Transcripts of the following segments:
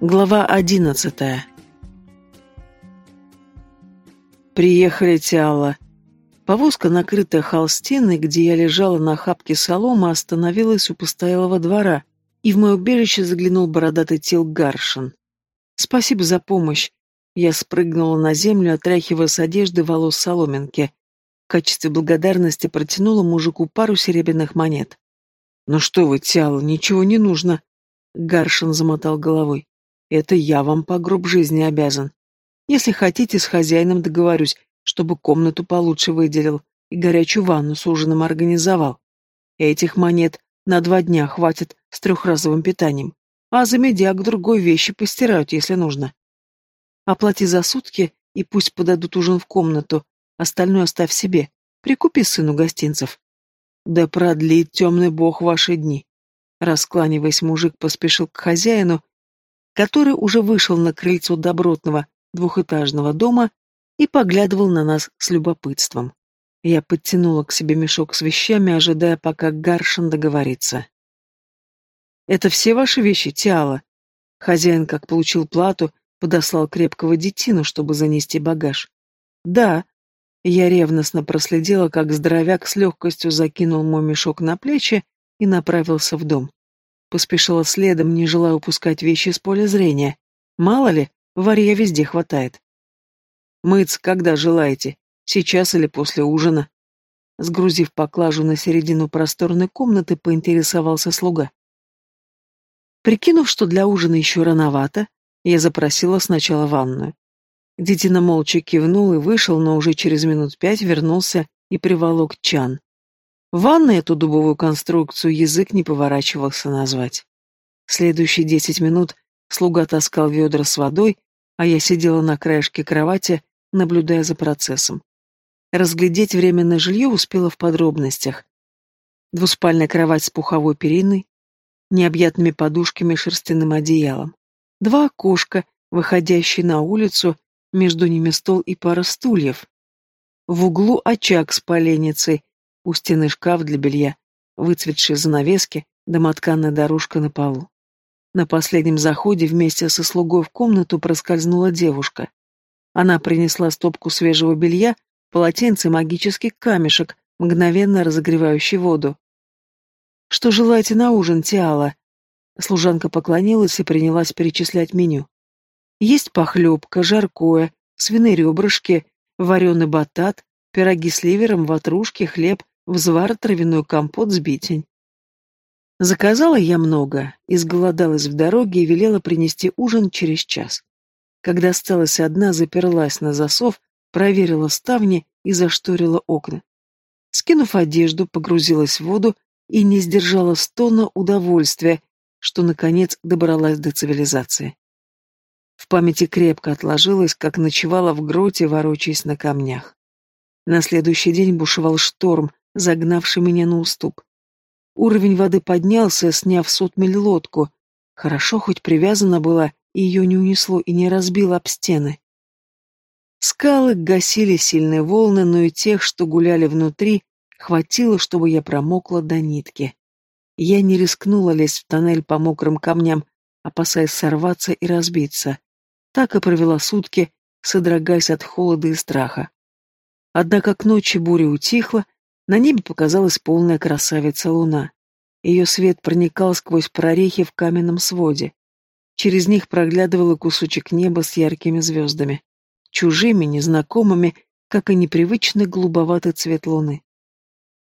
Глава одиннадцатая. Приехали Тиала. Повозка, накрытая холстиной, где я лежала на хапке соломы, остановилась у постоялого двора, и в мое убежище заглянул бородатый тел Гаршин. «Спасибо за помощь». Я спрыгнула на землю, отряхивая с одежды волос соломинки. В качестве благодарности протянула мужику пару серебряных монет. «Ну что вы, Тиала, ничего не нужно», — Гаршин замотал головой. «Это я вам по гроб жизни обязан. Если хотите, с хозяином договорюсь, чтобы комнату получше выделил и горячую ванну с ужином организовал. Этих монет на два дня хватит с трехразовым питанием, а за медиак другой вещи постирают, если нужно. Оплати за сутки и пусть подадут ужин в комнату, остальное оставь себе, прикупи сыну гостинцев. Да продлит темный бог ваши дни. Раскланиваясь, мужик поспешил к хозяину, который уже вышел на крыльцо добротного двухэтажного дома и поглядывал на нас с любопытством. Я подтянула к себе мешок с вещами, ожидая, пока Гаршин договорится. «Это все ваши вещи, Тиала?» Хозяин, как получил плату, подослал крепкого детину, чтобы занести багаж. «Да». Я ревностно проследила, как здоровяк с легкостью закинул мой мешок на плечи и направился в дом. Поспешила следом, не желая упускать вещи с поля зрения. Мало ли, варья везде хватает. Мыться когда желаете, сейчас или после ужина. Сгрузив поклажу на середину просторной комнаты, поинтересовался слуга. Прикинув, что для ужина еще рановато, я запросила сначала ванную. Детина молча кивнул и вышел, но уже через минут пять вернулся и приволок чан. Ванной эту дубовую конструкцию язык не поворачивался назвать. Следующие десять минут слуга таскал ведра с водой, а я сидела на краешке кровати, наблюдая за процессом. Разглядеть временное жилье успела в подробностях. Двуспальная кровать с пуховой периной, необъятными подушками и шерстяным одеялом. Два окошка, выходящие на улицу, между ними стол и пара стульев. В углу очаг с поленницей, у стены шкаф для белья, выцветшие занавески, домотканная дорожка на полу. На последнем заходе вместе со слугой в комнату проскользнула девушка. Она принесла стопку свежего белья, полотенце и магический камешек, мгновенно разогревающий воду. «Что желаете на ужин, Тиала?» Служанка поклонилась и принялась перечислять меню. «Есть похлебка, жаркое, свиные ребрышки, вареный батат, пироги с ливером, ватрушки, хлеб, взвар, травяной компот, сбитень». Заказала я много, изголодалась в дороге и велела принести ужин через час. Когда осталась одна, заперлась на засов, проверила ставни и зашторила окна. Скинув одежду, погрузилась в воду и не сдержала стона удовольствия, что, наконец, добралась до цивилизации. В памяти крепко отложилось, как ночевала в гроте, ворочаясь на камнях. На следующий день бушевал шторм, загнавший меня на уступ. Уровень воды поднялся, сняв сотмель лодку. Хорошо хоть привязана была и ее не унесло и не разбило об стены. Скалы гасили сильные волны, но и тех, что гуляли внутри, хватило, чтобы я промокла до нитки. Я не рискнула лезть в тоннель по мокрым камням, опасаясь сорваться и разбиться. Так и провела сутки, содрогаясь от холода и страха. Однако к ночи буря утихла, на небе показалась полная красавица луна. Ее свет проникал сквозь прорехи в каменном своде. Через них проглядывал кусочек неба с яркими звездами. Чужими, незнакомыми, как и непривычный голубоватый цвет луны.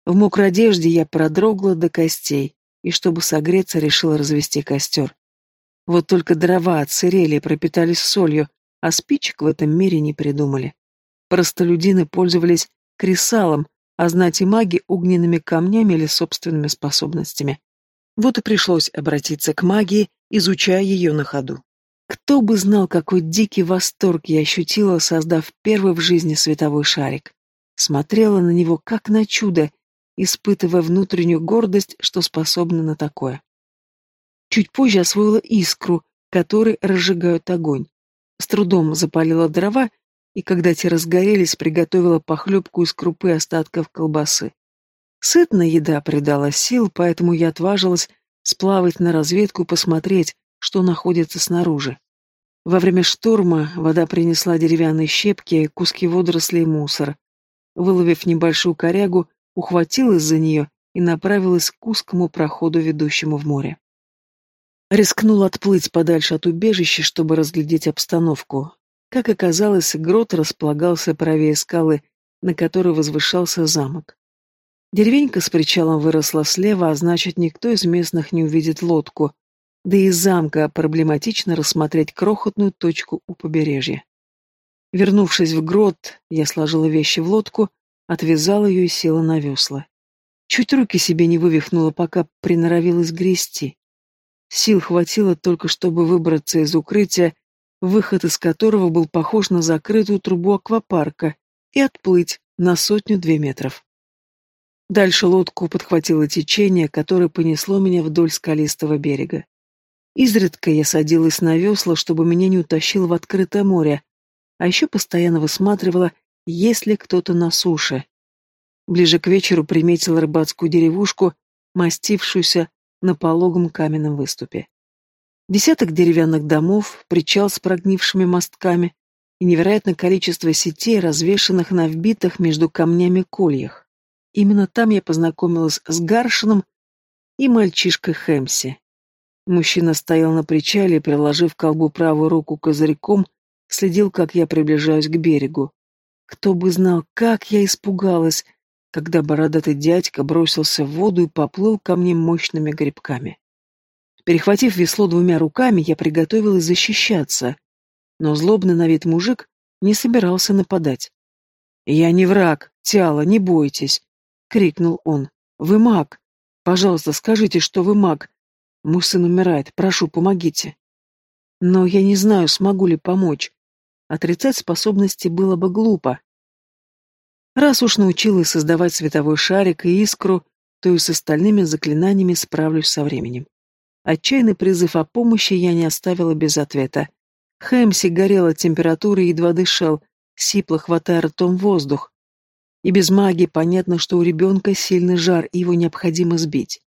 В мокрой одежде я продрогла до костей, и чтобы согреться, решила развести костер. Вот только дрова отсырели и пропитались солью, а спичек в этом мире не придумали. Простолюдины пользовались кресалом, а знать и маги огненными камнями или собственными способностями. Вот и пришлось обратиться к магии изучая ее на ходу. Кто бы знал, какой дикий восторг я ощутила, создав первый в жизни световой шарик. Смотрела на него как на чудо, испытывая внутреннюю гордость, что способна на такое. Чуть позже освоила искру, которой разжигают огонь. С трудом запалила дрова, и когда те разгорелись, приготовила похлебку из крупы остатков колбасы. Сытная еда придала сил, поэтому я отважилась сплавать на разведку и посмотреть, что находится снаружи. Во время шторма вода принесла деревянные щепки, куски водорослей и мусор. Выловив небольшую корягу, ухватилась за нее и направилась к узкому проходу, ведущему в море. Рискнул отплыть подальше от убежища, чтобы разглядеть обстановку. Как оказалось, грот располагался правее скалы, на которой возвышался замок. Деревенька с причалом выросла слева, а значит, никто из местных не увидит лодку, да и замка проблематично рассмотреть крохотную точку у побережья. Вернувшись в грот, я сложила вещи в лодку, отвязала ее и села на весла. Чуть руки себе не вывихнула, пока приноровилась грести. Сил хватило только, чтобы выбраться из укрытия, выход из которого был похож на закрытую трубу аквапарка, и отплыть на сотню-две метров. Дальше лодку подхватило течение, которое понесло меня вдоль скалистого берега. Изредка я садилась на весла, чтобы меня не утащило в открытое море, а еще постоянно высматривала, есть ли кто-то на суше. Ближе к вечеру приметила рыбацкую деревушку, мастившуюся на пологом каменном выступе. Десяток деревянных домов, причал с прогнившими мостками и невероятное количество сетей, развешанных на вбитых между камнями кольях. Именно там я познакомилась с Гаршином и мальчишкой Хэмси. Мужчина стоял на причале, приложив к колбу правую руку козырьком, следил, как я приближаюсь к берегу. Кто бы знал, как я испугалась, когда бородатый дядька бросился в воду и поплыл ко мне мощными грибками. Перехватив весло двумя руками, я приготовилась защищаться, но злобный на вид мужик не собирался нападать. «Я не враг, Тиала, не бойтесь!» — крикнул он. «Вы маг! Пожалуйста, скажите, что вы маг! Мой сын умирает, прошу, помогите!» Но я не знаю, смогу ли помочь. Отрицать способности было бы глупо. Раз уж научилась создавать световой шарик и искру, то и с остальными заклинаниями справлюсь со временем. Отчаянный призыв о помощи я не оставила без ответа. Хэмси горел от температуры и едва дышал, сипло хватая ртом воздух. И без магии понятно, что у ребенка сильный жар, и его необходимо сбить.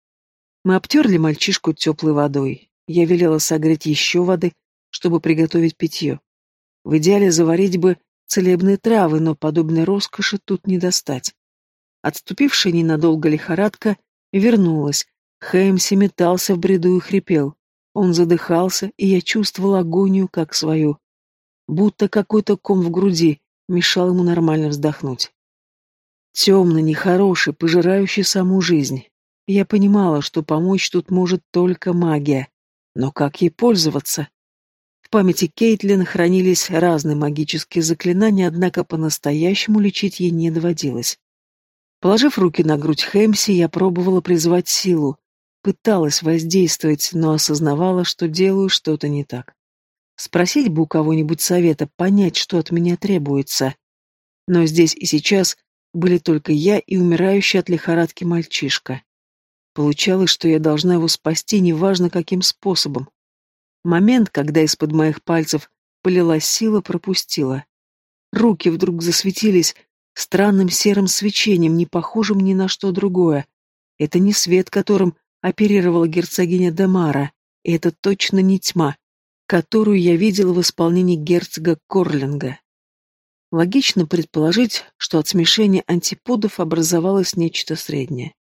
Мы обтерли мальчишку теплой водой. Я велела согреть еще воды, чтобы приготовить питье. В идеале заварить бы целебные травы, но подобной роскоши тут не достать. Отступившая ненадолго лихорадка вернулась. Хэмси метался в бреду и хрипел. Он задыхался, и я чувствовал агонию как свою. Будто какой-то ком в груди мешал ему нормально вздохнуть. Темный, нехороший, пожирающий саму жизнь. Я понимала, что помочь тут может только магия. Но как ей пользоваться? В памяти Кейтлин хранились разные магические заклинания, однако по-настоящему лечить ей не доводилось. Положив руки на грудь Хэмси, я пробовала призвать силу. Пыталась воздействовать, но осознавала, что делаю что-то не так. Спросить бы у кого-нибудь совета, понять, что от меня требуется. Но здесь и сейчас были только я и умирающий от лихорадки мальчишка. Получалось, что я должна его спасти, неважно каким способом. Момент, когда из-под моих пальцев полилась сила, пропустила. Руки вдруг засветились странным серым свечением, не похожим ни на что другое. Это не свет, которым оперировала герцогиня Демара, и это точно не тьма, которую я видела в исполнении герцога Корлинга. Логично предположить, что от смешения антиподов образовалось нечто среднее.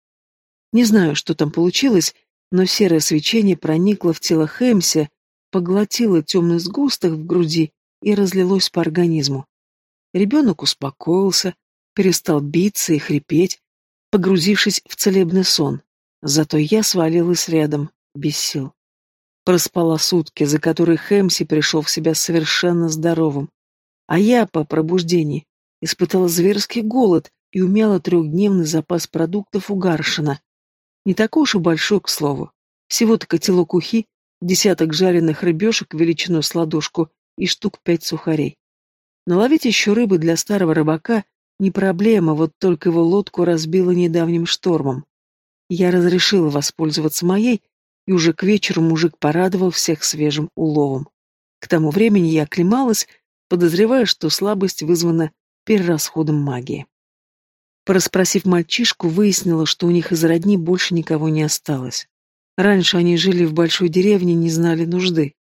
Не знаю, что там получилось, но серое свечение проникло в тело Хэмси, поглотило темный сгусток в груди и разлилось по организму. Ребенок успокоился, перестал биться и хрипеть, погрузившись в целебный сон. Зато я свалилась рядом, без сил. Проспала сутки, за которые Хэмси пришел в себя совершенно здоровым. А я, по пробуждении, испытала зверский голод и умяла трехдневный запас продуктов у Гаршина. Не такой уж и большой, к слову. Всего-то котелок ухи, десяток жареных рыбешек величиной с ладошку и штук пять сухарей. Наловить еще рыбы для старого рыбака не проблема, вот только его лодку разбило недавним штормом. Я разрешила воспользоваться моей, и уже к вечеру мужик порадовал всех свежим уловом. К тому времени я оклемалась, подозревая, что слабость вызвана перерасходом магии. Пораспросив мальчишку, выяснила, что у них из родни больше никого не осталось. Раньше они жили в большой деревне, не знали нужды.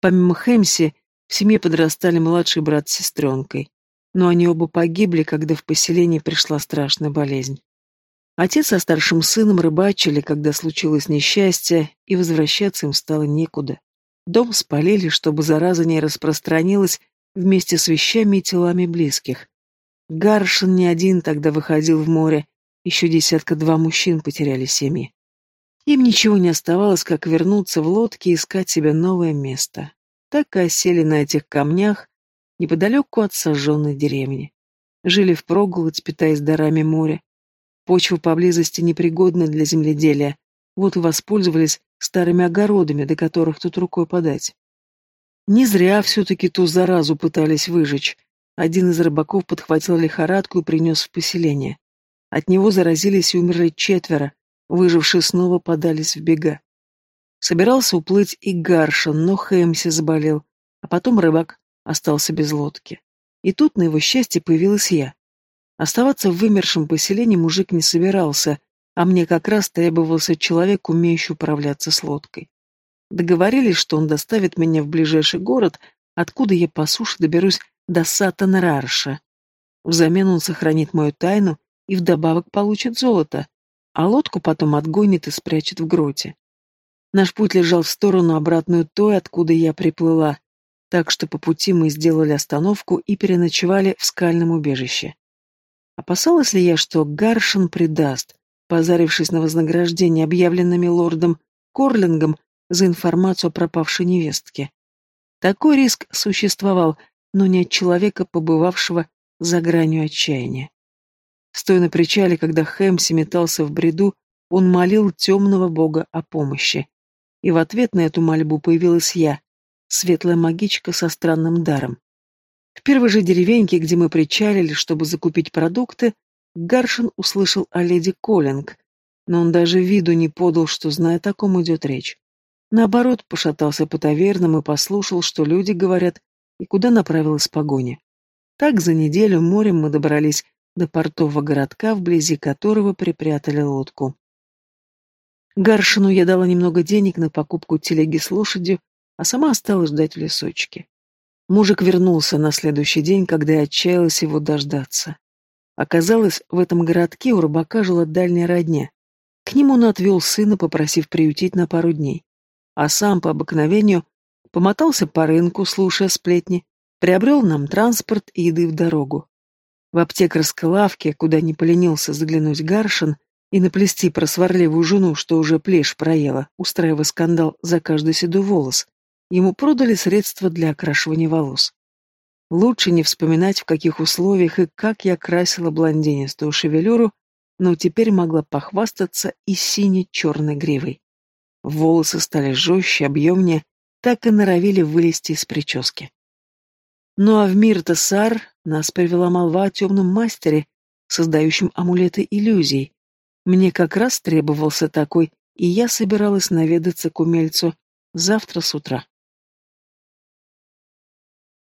Помимо Хэмси, в семье подрастали младший брат с сестренкой. Но они оба погибли, когда в поселение пришла страшная болезнь. Отец со старшим сыном рыбачили, когда случилось несчастье, и возвращаться им стало некуда. Дом спалили, чтобы зараза не распространилась вместе с вещами и телами близких. Гаршин не один тогда выходил в море, еще десятка-два мужчин потеряли семьи. Им ничего не оставалось, как вернуться в лодке и искать себе новое место. Так и осели на этих камнях, неподалеку от сожженной деревни. Жили впроголодь, питаясь дарами моря. Почва поблизости непригодна для земледелия, вот и воспользовались старыми огородами, до которых тут рукой подать. Не зря все-таки ту заразу пытались выжечь. Один из рыбаков подхватил лихорадку и принес в поселение. От него заразились и умерли четверо, выжившие снова подались в бега. Собирался уплыть и Гаршин, но Хэмси заболел, а потом рыбак остался без лодки. И тут, на его счастье, появилась я. Оставаться в вымершем поселении мужик не собирался, а мне как раз требовался человек, умеющий управляться с лодкой. Договорились, что он доставит меня в ближайший город, откуда я по суше доберусь до Сатанрарша. Взамен он сохранит мою тайну и вдобавок получит золото, а лодку потом отгонит и спрячет в гроте. Наш путь лежал в сторону обратную той, откуда я приплыла, так что по пути мы сделали остановку и переночевали в скальном убежище. Опасалась ли я, что Гаршин предаст, позарившись на вознаграждение, объявленными лордом Корлингом за информацию о пропавшей невестке? Такой риск существовал, но не от человека, побывавшего за гранью отчаяния. Стоя на причале, когда Хэмси метался в бреду, он молил темного бога о помощи. И в ответ на эту мольбу появилась я, светлая магичка со странным даром. В первой же деревеньке, где мы причалили, чтобы закупить продукты, Гаршин услышал о леди Коллинг, но он даже виду не подал, что знает, о ком идет речь. Наоборот, пошатался по тавернам и послушал, что люди говорят, и куда направилась погоня. Так за неделю морем мы добрались до портового городка, вблизи которого припрятали лодку. Гаршину я дала немного денег на покупку телеги с лошадью, а сама осталась ждать в лесочке. Мужик вернулся на следующий день, когда я отчаялась его дождаться. Оказалось, в этом городке у рыбака жила дальняя родня. К нему он отвел сына, попросив приютить на пару дней. А сам, по обыкновению, помотался по рынку, слушая сплетни, приобрел нам транспорт и еды в дорогу. В аптекарской лавке, куда не поленился заглянуть Гаршин и наплести про сварливую жену, что уже плешь проела, устраивая скандал за каждый седой волос, ему продали средства для окрашивания волос. Лучше не вспоминать, в каких условиях и как я красила блондинистую шевелюру, но теперь могла похвастаться и сине-черной гривой. Волосы стали жестче, объемнее, так и норовили вылезти из прически. Ну а в мир Тессар нас привела молва о темном мастере, создающем амулеты иллюзий. Мне как раз требовался такой, и я собиралась наведаться к умельцу завтра с утра.